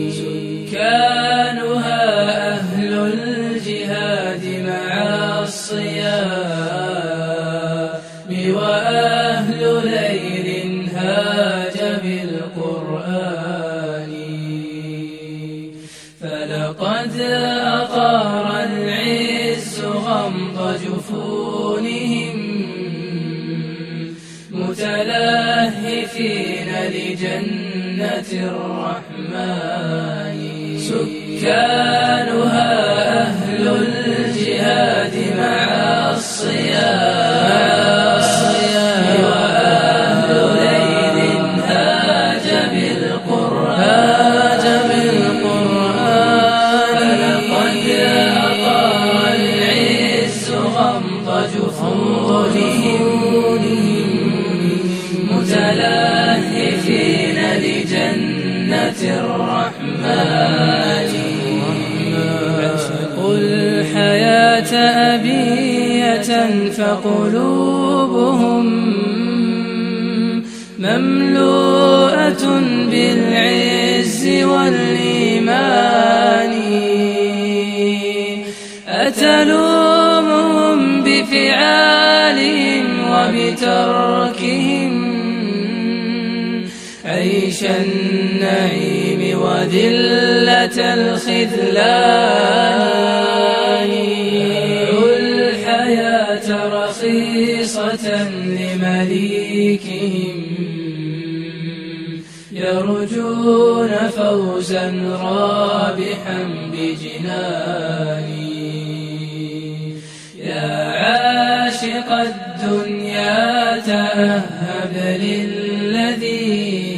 سكانها أهل الجهاد مع الصيام وأهل ليل هاج بالقرآن فلقد أطار العز غمض جفونهم متلهفين لجنة الرحمن. سكانها أهل الجهاد مع الصيام. وأهل ليل هاج بالقرآن. فلقد أطار العز غمض جفونهم. متلهفين لجنة الرحمن. عشقوا الحياة أبية فقلوبهم مملوءة بالعز والإيمان. أتلومهم بفعالهم وبتركهم عيش النعيم وذلة الخذلان. الحياة رخيصة لمليكهم. يرجون فوزا رابحا بجناني يا عاشق الدنيا تأهب للذي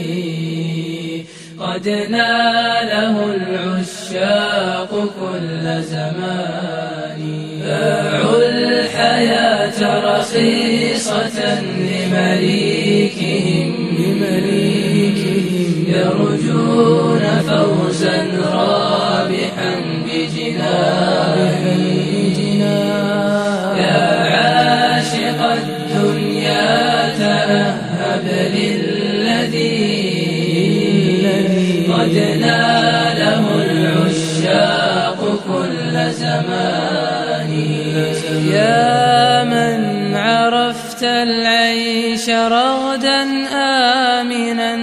قد ناله العشاق كل زمان. باعوا الحياة رخيصة لمليكهم. لمليكهم يرجون فوزا قد ناله العشاق كل زمان يا من عرفت العيش رغدا آمنا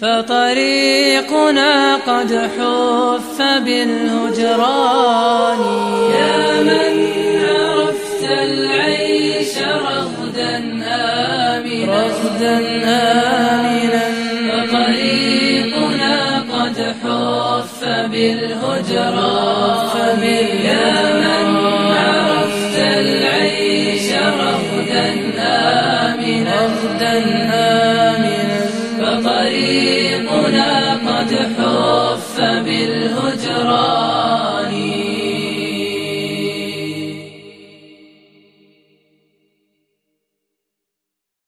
فطريقنا قد حف بالهجران. يا من عرفت العيش رغدا آمنا رغدا آمنا. حف بالهجران يا من عرفت العيش رغدا آمنا. فطريقنا قد حف بالهجران